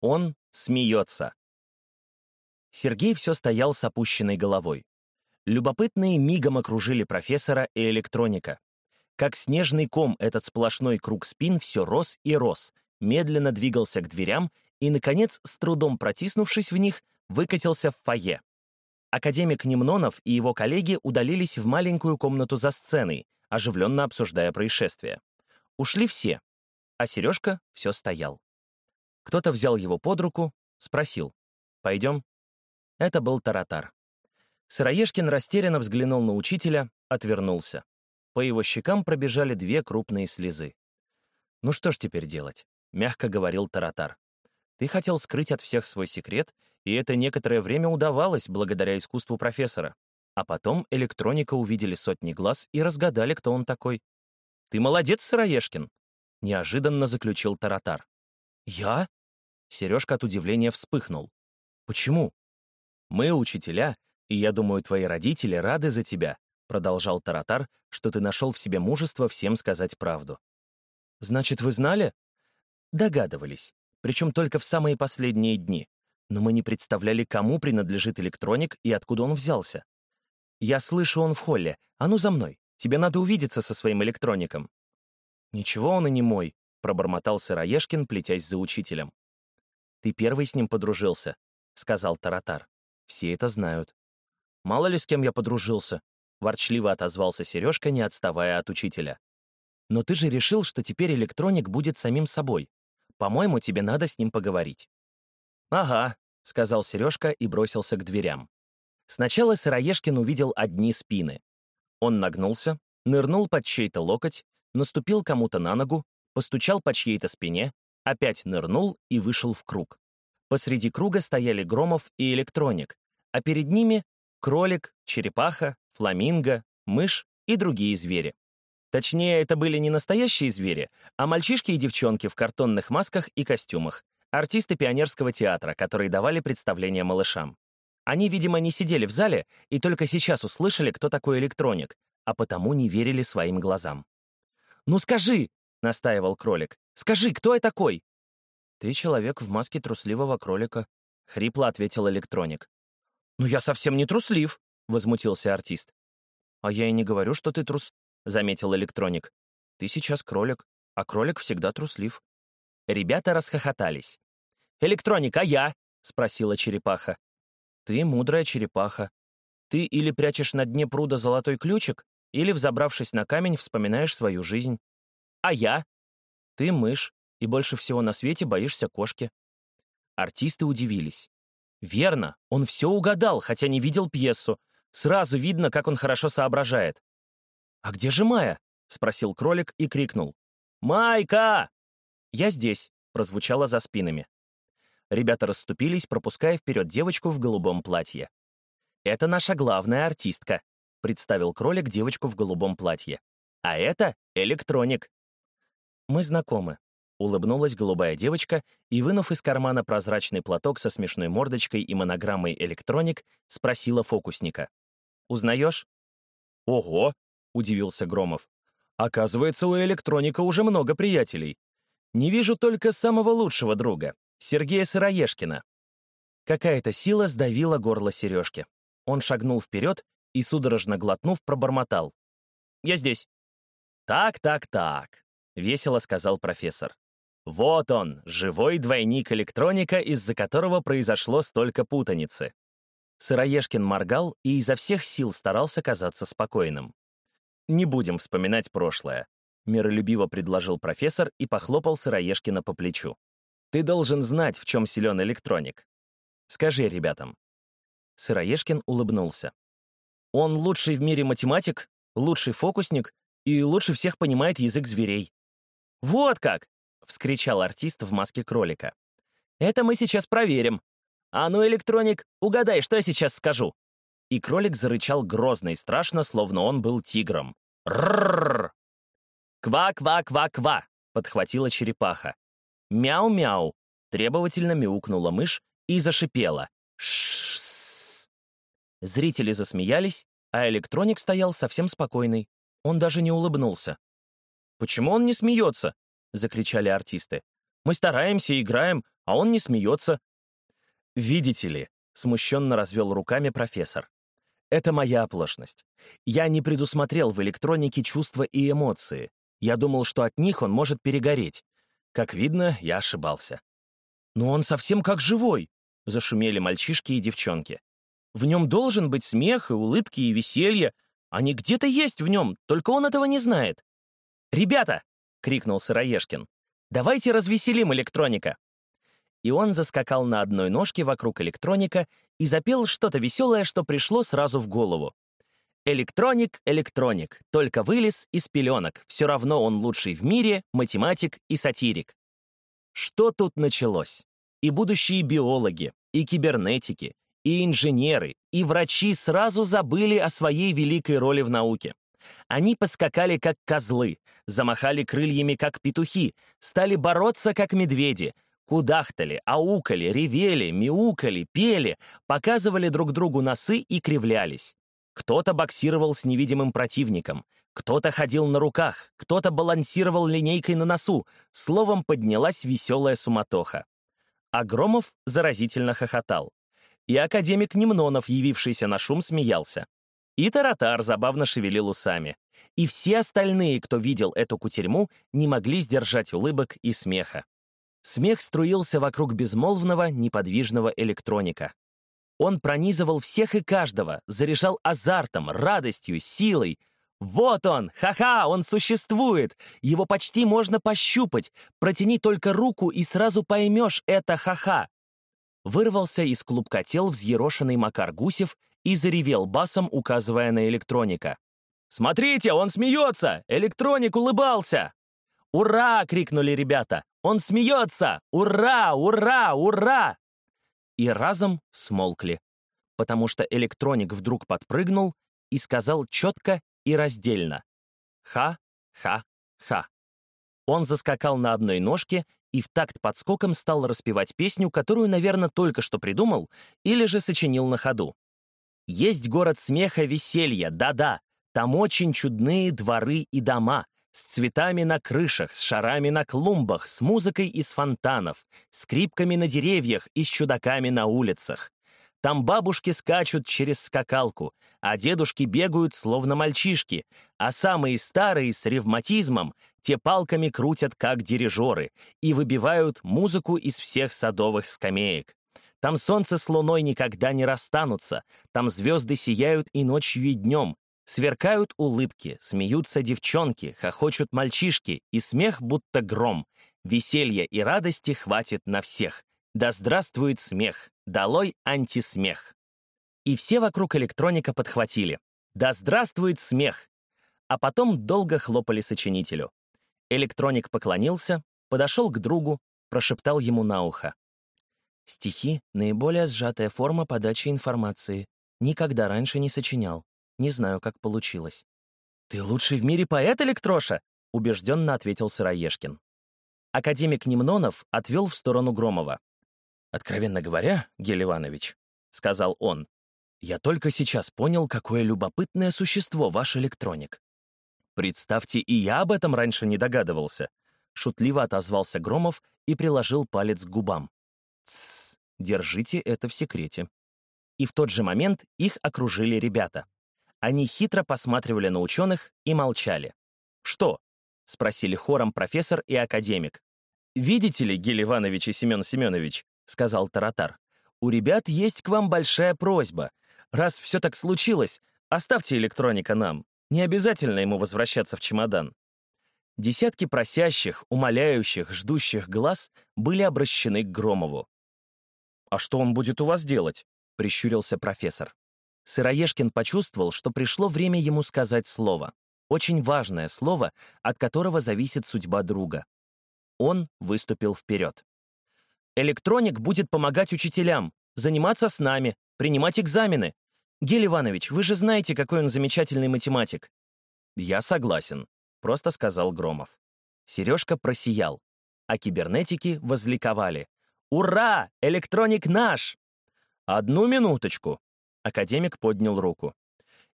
Он смеется. Сергей все стоял с опущенной головой. Любопытные мигом окружили профессора и электроника. Как снежный ком этот сплошной круг спин все рос и рос, медленно двигался к дверям и, наконец, с трудом протиснувшись в них, выкатился в фойе. Академик Немнонов и его коллеги удалились в маленькую комнату за сценой, оживленно обсуждая происшествие. Ушли все, а Сережка все стоял. Кто-то взял его под руку, спросил. «Пойдем?» Это был Таратар. Сыроежкин растерянно взглянул на учителя, отвернулся. По его щекам пробежали две крупные слезы. «Ну что ж теперь делать?» — мягко говорил Таратар. «Ты хотел скрыть от всех свой секрет, и это некоторое время удавалось благодаря искусству профессора. А потом электроника увидели сотни глаз и разгадали, кто он такой. Ты молодец, Сыроежкин!» — неожиданно заключил Таратар. «Я?» Сережка от удивления вспыхнул. «Почему?» «Мы учителя, и я думаю, твои родители рады за тебя», продолжал Таратар, что ты нашел в себе мужество всем сказать правду. «Значит, вы знали?» «Догадывались, причем только в самые последние дни. Но мы не представляли, кому принадлежит электроник и откуда он взялся. Я слышу, он в холле. А ну за мной. Тебе надо увидеться со своим электроником». «Ничего он и не мой», — пробормотал Сыроежкин, плетясь за учителем. «Ты первый с ним подружился», — сказал Таратар. «Все это знают». «Мало ли с кем я подружился», — ворчливо отозвался Сережка, не отставая от учителя. «Но ты же решил, что теперь электроник будет самим собой. По-моему, тебе надо с ним поговорить». «Ага», — сказал Сережка и бросился к дверям. Сначала Сыроежкин увидел одни спины. Он нагнулся, нырнул под чей-то локоть, наступил кому-то на ногу, постучал по чьей-то спине, опять нырнул и вышел в круг. Посреди круга стояли Громов и Электроник, а перед ними — кролик, черепаха, фламинго, мышь и другие звери. Точнее, это были не настоящие звери, а мальчишки и девчонки в картонных масках и костюмах, артисты пионерского театра, которые давали представления малышам. Они, видимо, не сидели в зале и только сейчас услышали, кто такой электроник, а потому не верили своим глазам. «Ну скажи!» — настаивал кролик. «Скажи, кто я такой?» «Ты человек в маске трусливого кролика», — хрипло ответил электроник. «Ну я совсем не труслив», — возмутился артист. «А я и не говорю, что ты трус», — заметил электроник. «Ты сейчас кролик, а кролик всегда труслив». Ребята расхохотались. «Электроник, а я?» — спросила черепаха. «Ты мудрая черепаха. Ты или прячешь на дне пруда золотой ключик, или, взобравшись на камень, вспоминаешь свою жизнь. А я? Ты мышь, и больше всего на свете боишься кошки. Артисты удивились. Верно, он все угадал, хотя не видел пьесу. Сразу видно, как он хорошо соображает. «А где же Майя?» — спросил кролик и крикнул. «Майка!» «Я здесь», — прозвучало за спинами. Ребята расступились, пропуская вперед девочку в голубом платье. «Это наша главная артистка», — представил кролик девочку в голубом платье. «А это электроник». «Мы знакомы», — улыбнулась голубая девочка и, вынув из кармана прозрачный платок со смешной мордочкой и монограммой «Электроник», спросила фокусника. «Узнаешь?» «Ого!» — удивился Громов. «Оказывается, у электроника уже много приятелей. Не вижу только самого лучшего друга, Сергея Сыроежкина». Какая-то сила сдавила горло Сережки. Он шагнул вперед и, судорожно глотнув, пробормотал. «Я здесь». «Так, так, так», — весело сказал профессор. «Вот он, живой двойник электроника, из-за которого произошло столько путаницы». Сыроежкин моргал и изо всех сил старался казаться спокойным. «Не будем вспоминать прошлое», — миролюбиво предложил профессор и похлопал Сыроежкина по плечу. «Ты должен знать, в чем силен электроник. Скажи ребятам». Сыроежкин улыбнулся. Он лучший в мире математик, лучший фокусник и лучше всех понимает язык зверей. «Вот как!» — вскричал артист в маске кролика. «Это мы сейчас проверим. А ну, электроник, угадай, что я сейчас скажу!» И кролик зарычал грозно и страшно, словно он был тигром. «Ррррр!» «Ква-ква-ква-ква!» — подхватила черепаха. «Мяу-мяу!» — требовательно мяукнула мышь и зашипела. «Ш Зрители засмеялись, а электроник стоял совсем спокойный. Он даже не улыбнулся. «Почему он не смеется?» — закричали артисты. «Мы стараемся, играем, а он не смеется. «Видите ли», — смущенно развел руками профессор, «это моя оплошность. Я не предусмотрел в электронике чувства и эмоции. Я думал, что от них он может перегореть. Как видно, я ошибался». «Но он совсем как живой», — зашумели мальчишки и девчонки. «В нем должен быть смех и улыбки и веселье. Они где-то есть в нем, только он этого не знает». «Ребята!» — крикнул Сыроежкин. «Давайте развеселим электроника!» И он заскакал на одной ножке вокруг электроника и запел что-то веселое, что пришло сразу в голову. «Электроник, электроник, только вылез из пеленок, все равно он лучший в мире, математик и сатирик». Что тут началось? И будущие биологи, и кибернетики, и инженеры, и врачи сразу забыли о своей великой роли в науке. Они поскакали, как козлы, замахали крыльями, как петухи, стали бороться, как медведи, кудахтали, аукали, ревели, мяукали, пели, показывали друг другу носы и кривлялись. Кто-то боксировал с невидимым противником, кто-то ходил на руках, кто-то балансировал линейкой на носу, словом, поднялась веселая суматоха. А Громов заразительно хохотал. И академик Немнонов, явившийся на шум, смеялся. И Таратар забавно шевелил усами. И все остальные, кто видел эту кутерьму, не могли сдержать улыбок и смеха. Смех струился вокруг безмолвного, неподвижного электроника. Он пронизывал всех и каждого, заряжал азартом, радостью, силой. Вот он! Ха-ха! Он существует! Его почти можно пощупать. Протяни только руку, и сразу поймешь это ха-ха. Вырвался из клубка тел взъерошенный Макар Гусев и заревел басом, указывая на электроника. «Смотрите, он смеется! Электроник улыбался!» «Ура!» — крикнули ребята. «Он смеется! Ура! Ура! Ура!» И разом смолкли, потому что электроник вдруг подпрыгнул и сказал четко и раздельно «Ха-ха-ха». Он заскакал на одной ножке и в такт подскоком стал распевать песню, которую, наверное, только что придумал или же сочинил на ходу. Есть город смеха, веселья, да-да. Там очень чудные дворы и дома. С цветами на крышах, с шарами на клумбах, с музыкой из фонтанов, скрипками на деревьях и с чудаками на улицах. Там бабушки скачут через скакалку, а дедушки бегают, словно мальчишки, а самые старые с ревматизмом те палками крутят, как дирижеры, и выбивают музыку из всех садовых скамеек. Там солнце с луной никогда не расстанутся, там звезды сияют и ночью, и днем. Сверкают улыбки, смеются девчонки, хохочут мальчишки, и смех будто гром. Веселья и радости хватит на всех. Да здравствует смех! Долой антисмех! И все вокруг электроника подхватили. Да здравствует смех! А потом долго хлопали сочинителю. Электроник поклонился, подошел к другу, прошептал ему на ухо. Стихи — наиболее сжатая форма подачи информации. Никогда раньше не сочинял. Не знаю, как получилось. «Ты лучший в мире поэт, Электроша?» — убежденно ответил Сыроежкин. Академик Немнонов отвел в сторону Громова. «Откровенно говоря, Гель Иванович», — сказал он, «я только сейчас понял, какое любопытное существо ваш электроник. Представьте, и я об этом раньше не догадывался», — шутливо отозвался Громов и приложил палец к губам. «Тссс, держите это в секрете». И в тот же момент их окружили ребята. Они хитро посматривали на ученых и молчали. «Что?» — спросили хором профессор и академик. «Видите ли, Гель Иванович и Семен Семенович», — сказал Таратар, «у ребят есть к вам большая просьба. Раз все так случилось, оставьте электроника нам. Не обязательно ему возвращаться в чемодан». Десятки просящих, умоляющих, ждущих глаз были обращены к Громову. «А что он будет у вас делать?» — прищурился профессор. Сыроежкин почувствовал, что пришло время ему сказать слово. Очень важное слово, от которого зависит судьба друга. Он выступил вперед. «Электроник будет помогать учителям, заниматься с нами, принимать экзамены. Гель Иванович, вы же знаете, какой он замечательный математик». «Я согласен», — просто сказал Громов. Сережка просиял, а кибернетики возликовали. «Ура! Электроник наш!» «Одну минуточку!» Академик поднял руку.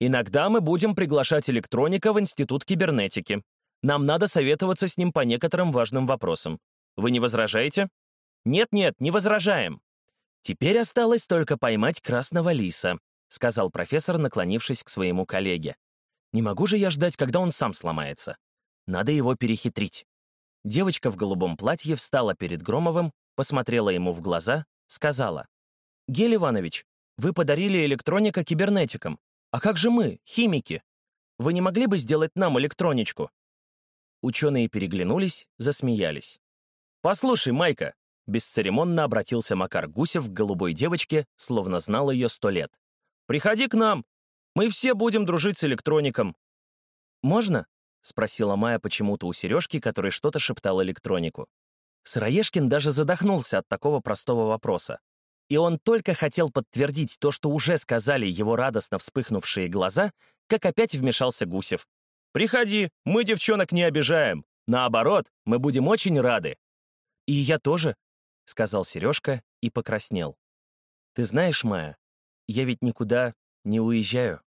«Иногда мы будем приглашать электроника в Институт кибернетики. Нам надо советоваться с ним по некоторым важным вопросам. Вы не возражаете?» «Нет-нет, не возражаем». «Теперь осталось только поймать красного лиса», сказал профессор, наклонившись к своему коллеге. «Не могу же я ждать, когда он сам сломается. Надо его перехитрить». Девочка в голубом платье встала перед Громовым, посмотрела ему в глаза, сказала. «Гель Иванович, вы подарили электроника кибернетикам. А как же мы, химики? Вы не могли бы сделать нам электроничку?» Ученые переглянулись, засмеялись. «Послушай, Майка», — бесцеремонно обратился Макар Гусев к голубой девочке, словно знал ее сто лет. «Приходи к нам. Мы все будем дружить с электроником». «Можно?» — спросила Майя почему-то у Сережки, который что-то шептал электронику. Сыроежкин даже задохнулся от такого простого вопроса. И он только хотел подтвердить то, что уже сказали его радостно вспыхнувшие глаза, как опять вмешался Гусев. «Приходи, мы девчонок не обижаем. Наоборот, мы будем очень рады». «И я тоже», — сказал Сережка и покраснел. «Ты знаешь, Майя, я ведь никуда не уезжаю».